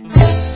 Mm-hmm.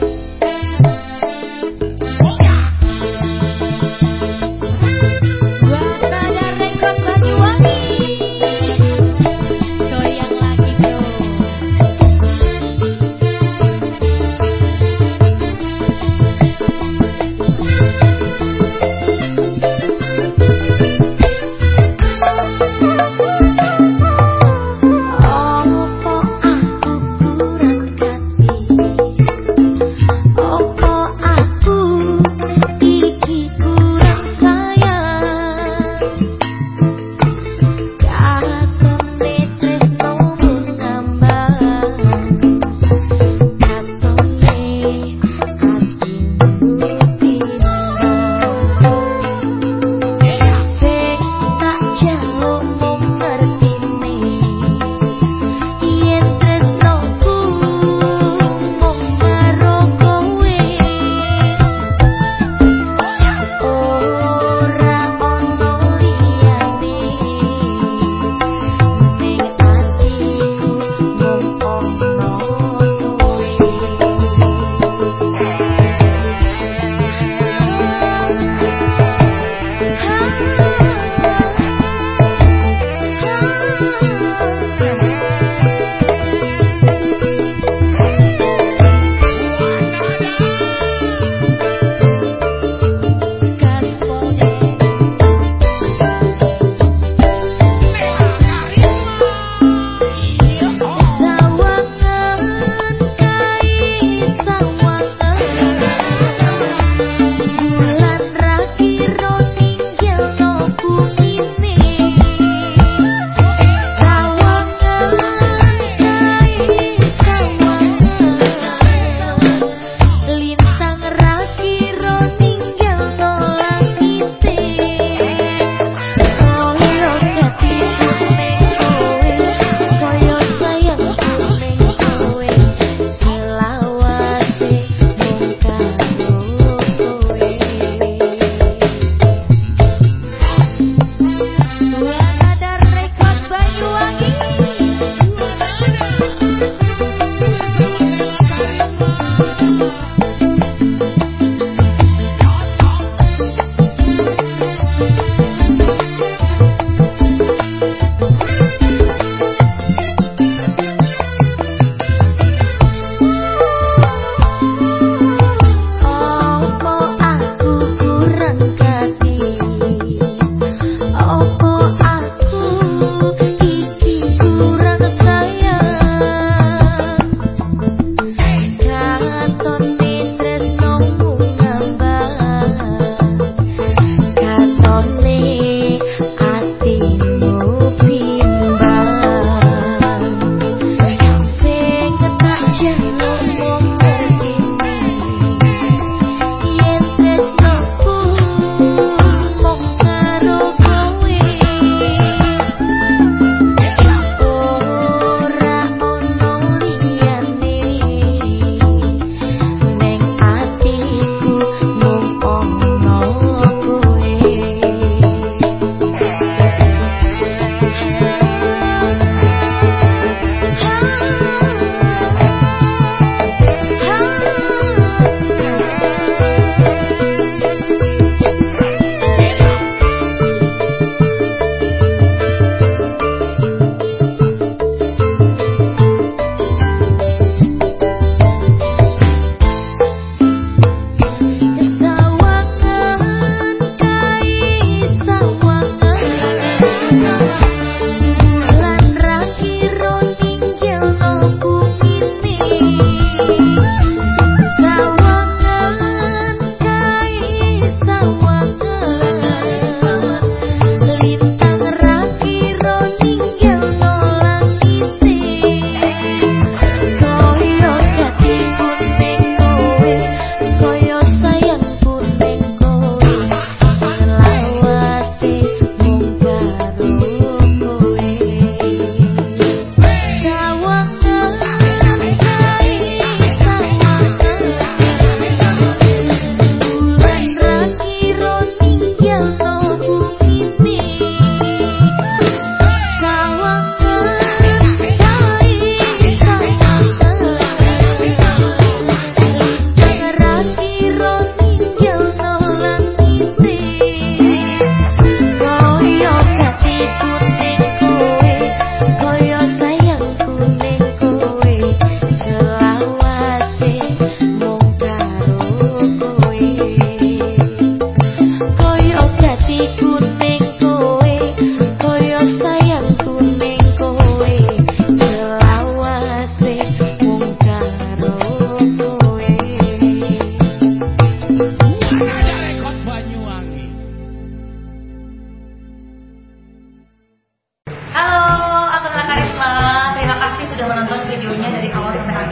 Thank.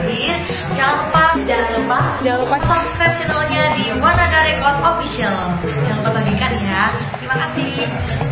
Aziz. Jangan lupa, jangan lupa, jangan lupa subscribe channelnya di Wanada Record Official. Jangan lupa bagikan ya. Terima kasih.